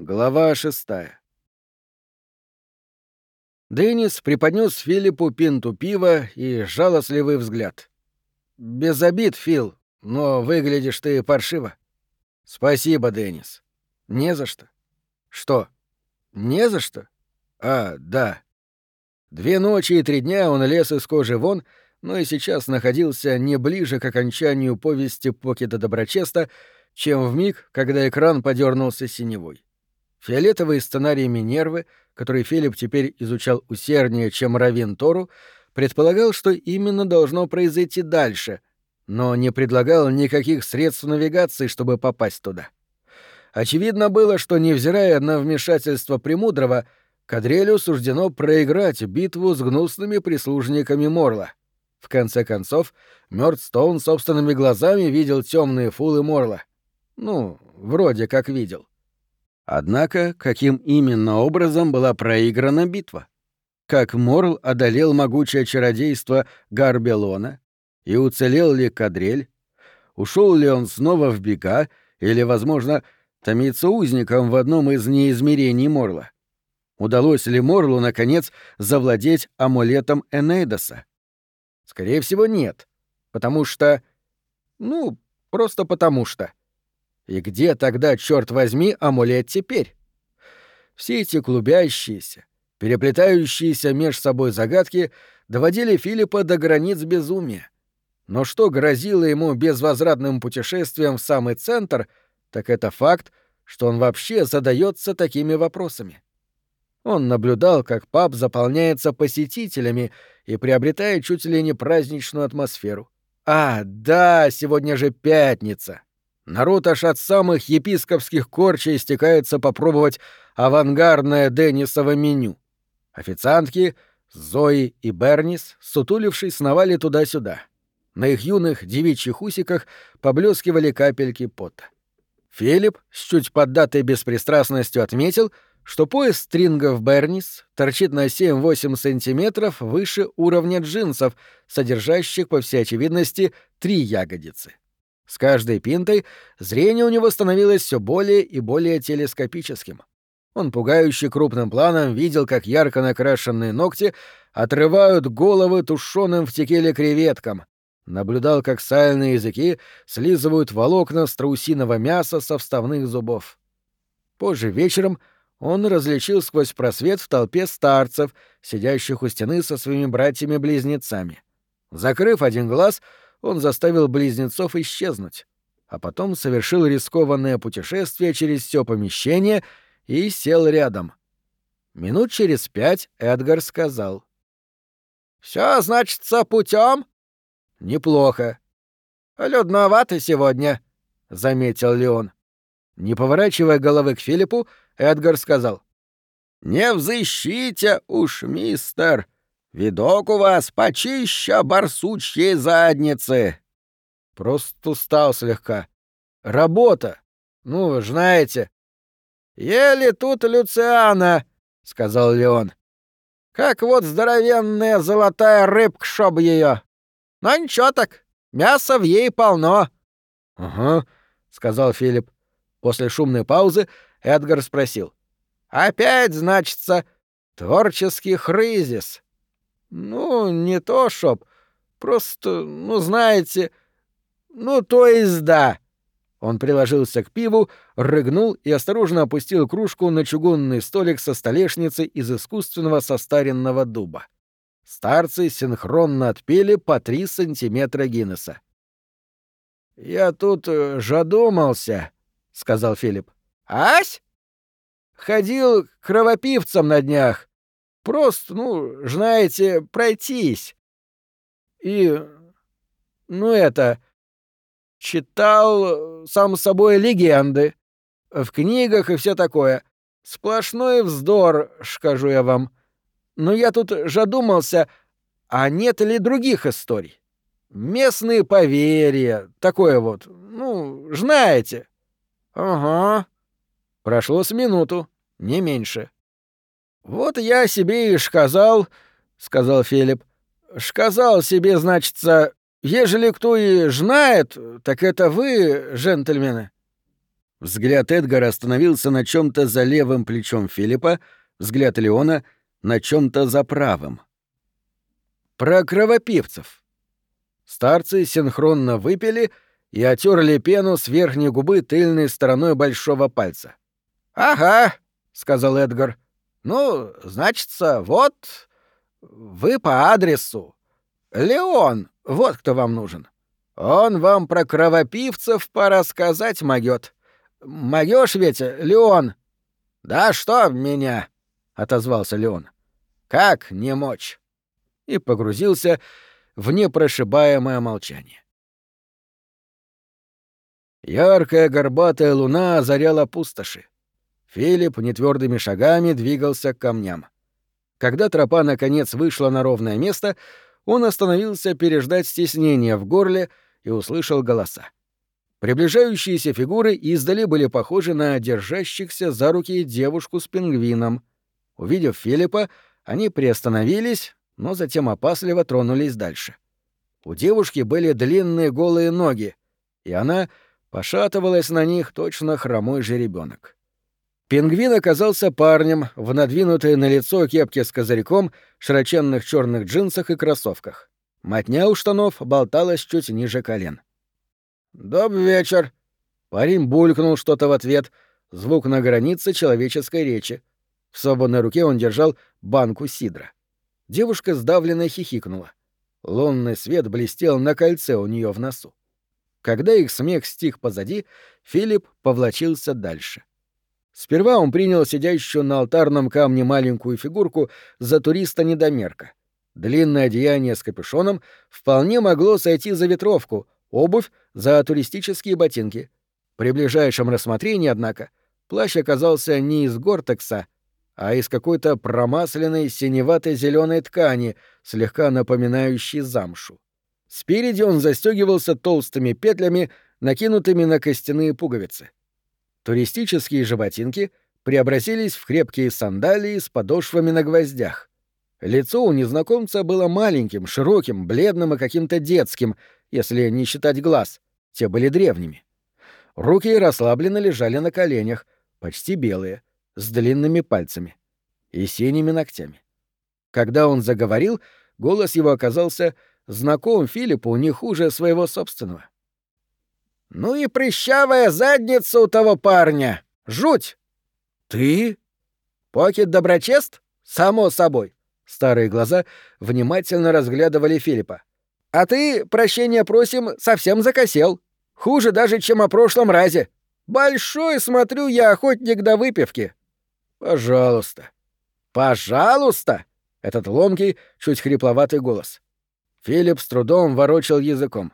Глава шестая. Деннис преподнес Филиппу пинту пива и жалостливый взгляд. «Без обид, Фил, но выглядишь ты паршиво». «Спасибо, Деннис». «Не за что». «Что? Не за что?» «А, да». Две ночи и три дня он лез из кожи вон, но и сейчас находился не ближе к окончанию повести Покета Доброчеста, чем в миг, когда экран подернулся синевой. Фиолетовые сценарии Минервы, который Филипп теперь изучал усерднее, чем Равин Тору, предполагал, что именно должно произойти дальше, но не предлагал никаких средств навигации, чтобы попасть туда. Очевидно было, что, невзирая на вмешательство Премудрого, Кадрелю суждено проиграть битву с гнусными прислужниками Морла. В конце концов, Мёрдстоун собственными глазами видел темные фулы Морла. Ну, вроде как видел. Однако, каким именно образом была проиграна битва? Как Морл одолел могучее чародейство Гарбелона? И уцелел ли Кадрель? Ушел ли он снова в бега или, возможно, томится узником в одном из неизмерений Морла? Удалось ли Морлу, наконец, завладеть амулетом Энейдоса? Скорее всего, нет. Потому что... Ну, просто потому что. И где тогда, черт возьми, амулет теперь? Все эти клубящиеся, переплетающиеся меж собой загадки доводили Филиппа до границ безумия. Но что грозило ему безвозвратным путешествием в самый центр, так это факт, что он вообще задается такими вопросами. Он наблюдал, как паб заполняется посетителями и приобретает чуть ли не праздничную атмосферу. А, да, сегодня же пятница. Народ аж от самых епископских корчей стекается попробовать авангардное Деннисово меню. Официантки, Зои и Бернис, сутулившись, сновали туда-сюда. На их юных девичьих усиках поблескивали капельки пота. Филипп с чуть поддатой беспристрастностью отметил, что пояс стрингов Бернис торчит на 7-8 сантиметров выше уровня джинсов, содержащих, по всей очевидности, три ягодицы. С каждой пинтой зрение у него становилось все более и более телескопическим. Он пугающе крупным планом видел, как ярко накрашенные ногти отрывают головы тушеным в текеле креветкам, наблюдал, как сальные языки слизывают волокна страусиного мяса со вставных зубов. Позже вечером он различил сквозь просвет в толпе старцев, сидящих у стены со своими братьями-близнецами. Закрыв один глаз, он заставил близнецов исчезнуть, а потом совершил рискованное путешествие через все помещение и сел рядом. Минут через пять Эдгар сказал. «Все, значится, путем? «Неплохо». «Людновато сегодня», — заметил Леон. Не поворачивая головы к Филиппу, Эдгар сказал. «Не взыщите уж, мистер. Видок у вас почище барсучьей задницы. Просто устал слегка. Работа. Ну, знаете. Еле тут Люциана, сказал Леон. Как вот здоровенная золотая рыбка, чтоб ее. Но ничего так, мяса в ей полно. Ага, сказал Филипп. После шумной паузы Эдгар спросил. Опять, значится, творческий хрызис. Ну, не то, чтоб. Просто, ну, знаете... Ну, то есть да. Он приложился к пиву, рыгнул и осторожно опустил кружку на чугунный столик со столешницей из искусственного состаренного дуба. Старцы синхронно отпели по три сантиметра Гиннесса. «Я тут э, жадумался», — сказал Филипп. «Ась?» «Ходил к кровопивцам на днях. Просто, ну, знаете, пройтись. И, ну это, читал, сам собой, легенды. В книгах и все такое. Сплошной вздор, скажу я вам. Но я тут жадумался, а нет ли других историй? Местные поверья, такое вот, ну, знаете. Ага. Прошло с минуту, не меньше. «Вот я себе и сказал, сказал Филипп. «Сказал себе, значится, ежели кто и знает, так это вы, джентльмены». Взгляд Эдгара остановился на чем то за левым плечом Филиппа, взгляд Леона — на чем то за правым. Про кровопивцев. Старцы синхронно выпили и отерли пену с верхней губы тыльной стороной большого пальца. «Ага», — сказал Эдгар. «Ну, значится, вот вы по адресу. Леон, вот кто вам нужен. Он вам про кровопивцев порассказать могёт. Могёшь ведь, Леон?» «Да что меня?» — отозвался Леон. «Как не мочь?» И погрузился в непрошибаемое молчание. Яркая горбатая луна озаряла пустоши. Филипп нетвердыми шагами двигался к камням. Когда тропа наконец вышла на ровное место, он остановился переждать стеснение в горле и услышал голоса. Приближающиеся фигуры издали были похожи на держащихся за руки девушку с пингвином. Увидев Филиппа, они приостановились, но затем опасливо тронулись дальше. У девушки были длинные голые ноги, и она пошатывалась на них точно хромой жеребенок. Пингвин оказался парнем в надвинутой на лицо кепке с козырьком, широченных черных джинсах и кроссовках. Мотня у штанов болталась чуть ниже колен. «Добрый вечер!» Парень булькнул что-то в ответ, звук на границе человеческой речи. В свободной руке он держал банку сидра. Девушка сдавленно хихикнула. Лунный свет блестел на кольце у нее в носу. Когда их смех стих позади, Филипп повлачился дальше. Сперва он принял сидящую на алтарном камне маленькую фигурку за туриста-недомерка. Длинное одеяние с капюшоном вполне могло сойти за ветровку, обувь — за туристические ботинки. При ближайшем рассмотрении, однако, плащ оказался не из гортекса, а из какой-то промасленной синеватой зеленой ткани, слегка напоминающей замшу. Спереди он застегивался толстыми петлями, накинутыми на костяные пуговицы. Туристические же ботинки преобразились в крепкие сандалии с подошвами на гвоздях. Лицо у незнакомца было маленьким, широким, бледным и каким-то детским, если не считать глаз. Те были древними. Руки расслабленно лежали на коленях, почти белые — с длинными пальцами и синими ногтями. Когда он заговорил, голос его оказался знаком Филиппу не хуже своего собственного. «Ну и прыщавая задница у того парня! Жуть!» «Ты?» «Покет Доброчест? Само собой!» Старые глаза внимательно разглядывали Филиппа. «А ты, прощения просим, совсем закосел. Хуже даже, чем о прошлом разе. Большой, смотрю, я охотник до выпивки. Пожалуйста. Пожалуйста! Этот ломкий, чуть хрипловатый голос. Филипп с трудом ворочал языком.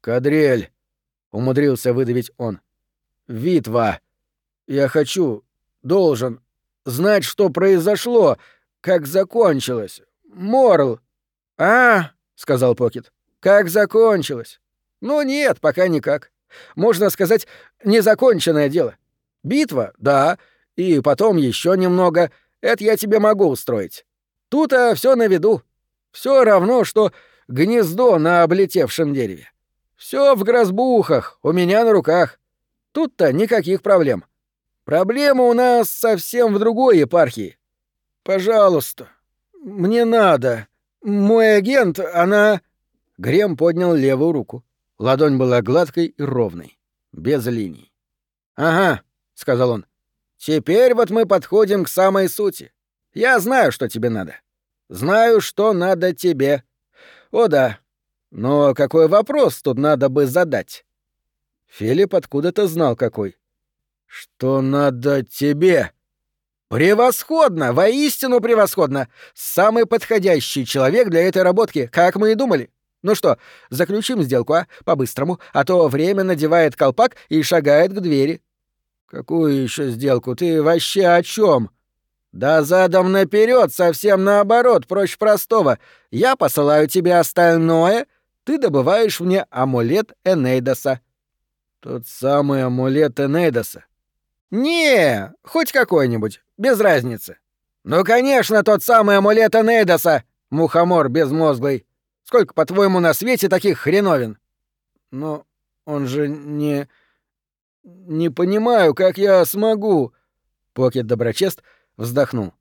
«Кадрель!» — умудрился выдавить он. «Витва! Я хочу, должен, знать, что произошло, как закончилось. Морл!» «А!» — сказал Покет. «Как закончилось?» «Ну нет, пока никак. Можно сказать, незаконченное дело. Битва, да, и потом еще немного. Это я тебе могу устроить. Тут-то все на виду. Все равно, что гнездо на облетевшем дереве. Все в грозбухах, у меня на руках. Тут-то никаких проблем. Проблема у нас совсем в другой епархии. Пожалуйста, мне надо. Мой агент, она... Грем поднял левую руку. Ладонь была гладкой и ровной, без линий. «Ага», — сказал он. Теперь вот мы подходим к самой сути. Я знаю, что тебе надо. Знаю, что надо тебе. О да. Но какой вопрос тут надо бы задать? Филипп откуда-то знал какой. Что надо тебе? Превосходно, воистину превосходно. Самый подходящий человек для этой работки, как мы и думали. Ну что, заключим сделку, а? По-быстрому, а то время надевает колпак и шагает к двери. Какую еще сделку? Ты вообще о чем? Да задом наперед, совсем наоборот, проще простого. Я посылаю тебе остальное, ты добываешь мне амулет Энейдоса. Тот самый амулет Энейдоса. Не, хоть какой-нибудь, без разницы. Ну, конечно, тот самый амулет Энейдоса, мухомор безмозглый. Сколько, по-твоему, на свете таких хреновин? Но он же не... Не понимаю, как я смогу. Покет Доброчест вздохнул.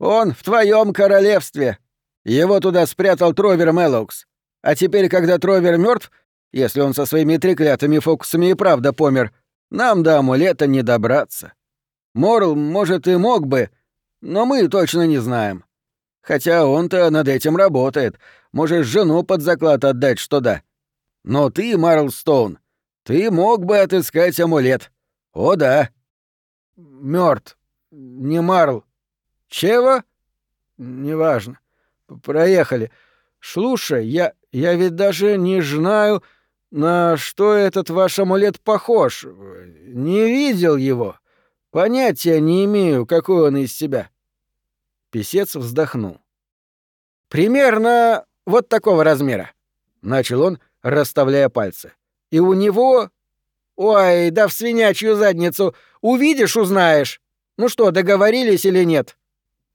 Он в твоем королевстве. Его туда спрятал Тровер Мэллоукс. А теперь, когда Тровер мертв, если он со своими треклятыми фокусами и правда помер, нам до амулета не добраться. Морл, может, и мог бы, но мы точно не знаем. Хотя он-то над этим работает. Можешь жену под заклад отдать, что да. Но ты, Марл Стоун, ты мог бы отыскать амулет. О да. Мертв. Не Марл. Чего? Неважно. Проехали. Слушай, я... я ведь даже не знаю, на что этот ваш амулет похож. Не видел его. Понятия не имею, какой он из себя. Песец вздохнул. Примерно вот такого размера. Начал он, расставляя пальцы. И у него... Ой, да в свинячью задницу. Увидишь, узнаешь. Ну что, договорились или нет?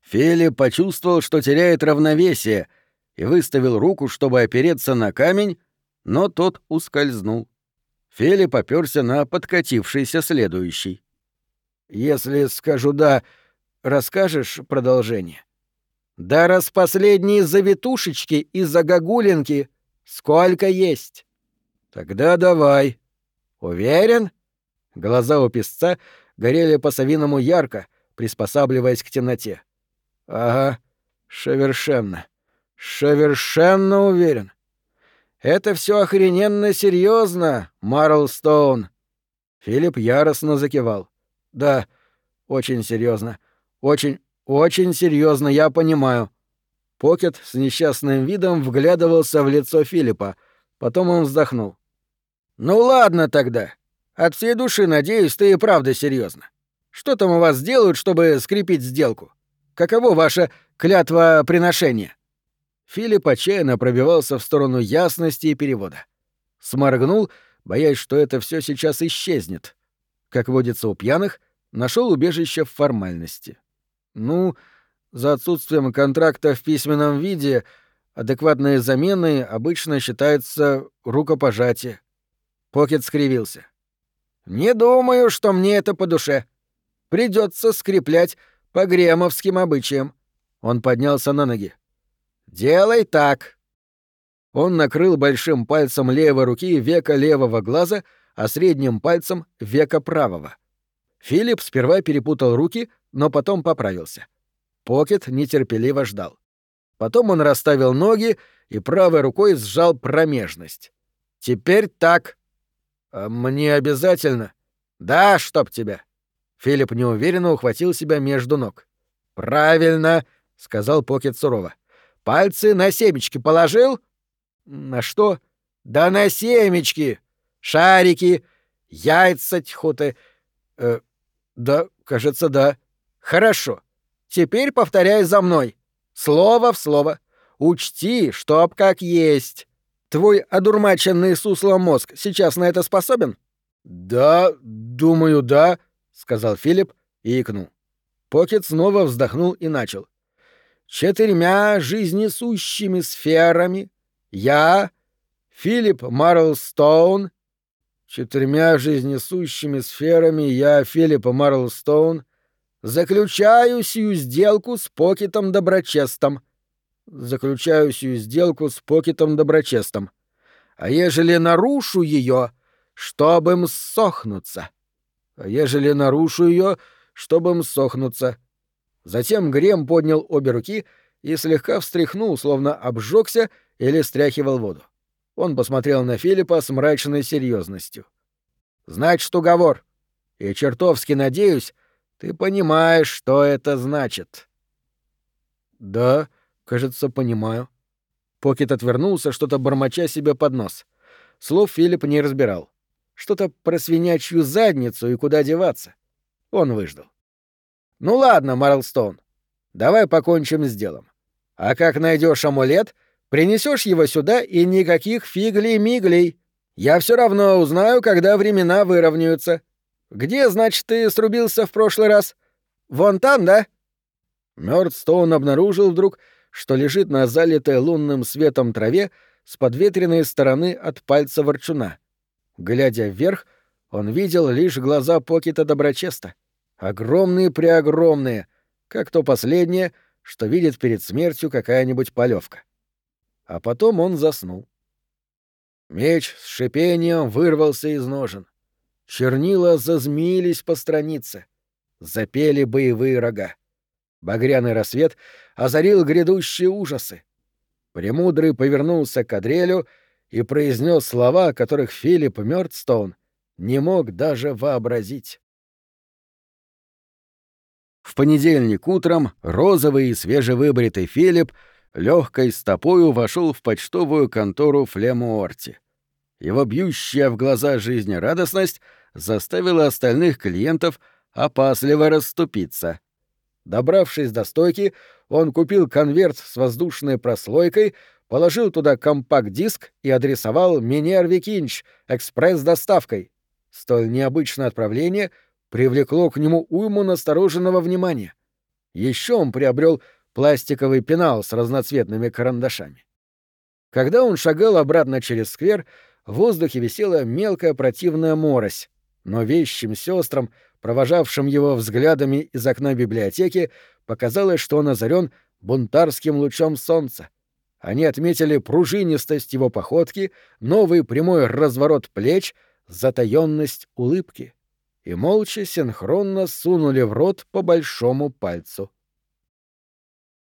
Филипп почувствовал, что теряет равновесие, и выставил руку, чтобы опереться на камень, но тот ускользнул. Филипп оперся на подкатившийся следующий. «Если скажу «да», расскажешь продолжение?» «Да раз последние завитушечки и загогулинки сколько есть?» «Тогда давай». «Уверен?» Глаза у песца горели по-совиному ярко, приспосабливаясь к темноте. Ага, совершенно. Совершенно уверен. Это все охрененно серьезно, Марл Стоун. Филипп яростно закивал. Да, очень серьезно. Очень, очень серьезно, я понимаю. Покет с несчастным видом вглядывался в лицо Филиппа. Потом он вздохнул. Ну ладно тогда. От всей души надеюсь, ты и правда серьезно. Что там у вас делают, чтобы скрепить сделку? Каково ваше клятва приношения? Филипп отчаянно пробивался в сторону ясности и перевода. Сморгнул, боясь, что это все сейчас исчезнет. Как водится у пьяных, нашел убежище в формальности. Ну, за отсутствием контракта в письменном виде адекватные замены обычно считаются рукопожатие. Покет скривился. «Не думаю, что мне это по душе. Придется скреплять по гремовским обычаям. Он поднялся на ноги. «Делай так!» Он накрыл большим пальцем левой руки века левого глаза, а средним пальцем — века правого. Филипп сперва перепутал руки, но потом поправился. Покет нетерпеливо ждал. Потом он расставил ноги и правой рукой сжал промежность. «Теперь так!» «А мне обязательно?» «Да, чтоб тебя!» Филипп неуверенно ухватил себя между ног. «Правильно», — сказал Покет сурово. «Пальцы на семечки положил?» «На что?» «Да на семечки! Шарики! Яйца тьхуты!» э, «Да, кажется, да». «Хорошо. Теперь повторяй за мной. Слово в слово. Учти, чтоб как есть. Твой одурмаченный суслом мозг сейчас на это способен?» «Да, думаю, да», сказал Филипп и икнул. Покет снова вздохнул и начал. Четырьмя жизнесущими сферами я, Филипп Марлстоун, четырьмя жизнесущими сферами я, Филипп Марлстоун, заключаю сию сделку с Покетом Доброчестом. Заключаю сию сделку с Покетом Доброчестом. А ежели нарушу ее, чтобы им сохнуться а ежели нарушу ее, чтобы им сохнуться. Затем Грем поднял обе руки и слегка встряхнул, словно обжегся или стряхивал воду. Он посмотрел на Филиппа с мрачной серьезностью. «Значит, уговор. И чертовски надеюсь, ты понимаешь, что это значит». «Да, кажется, понимаю». Покет отвернулся, что-то бормоча себе под нос. Слов Филипп не разбирал. Что-то про свинячью задницу и куда деваться. Он выждал. «Ну ладно, Марлстоун, давай покончим с делом. А как найдешь амулет, принесешь его сюда и никаких фиглей-миглей. Я все равно узнаю, когда времена выровняются. Где, значит, ты срубился в прошлый раз? Вон там, да?» Мёрдстоун обнаружил вдруг, что лежит на залитой лунным светом траве с подветренной стороны от пальца ворчуна. Глядя вверх, он видел лишь глаза Покета Доброчеста. Огромные-преогромные, как то последнее, что видит перед смертью какая-нибудь полевка. А потом он заснул. Меч с шипением вырвался из ножен. Чернила зазмеились по странице. Запели боевые рога. Багряный рассвет озарил грядущие ужасы. Премудрый повернулся к Адрелю и произнес слова, которых Филипп Мёрдстоун не мог даже вообразить. В понедельник утром розовый и свежевыбритый Филипп легкой стопою вошел в почтовую контору Флемуорти. Его бьющая в глаза жизнерадостность заставила остальных клиентов опасливо расступиться. Добравшись до стойки, он купил конверт с воздушной прослойкой, положил туда компакт-диск и адресовал Минерви Кинч экспресс-доставкой. Столь необычное отправление привлекло к нему уйму настороженного внимания. Еще он приобрел пластиковый пенал с разноцветными карандашами. Когда он шагал обратно через сквер, в воздухе висела мелкая противная морось, но вещим сестрам, провожавшим его взглядами из окна библиотеки, показалось, что он озарен бунтарским лучом солнца. Они отметили пружинистость его походки, новый прямой разворот плеч, затаённость улыбки и молча синхронно сунули в рот по большому пальцу.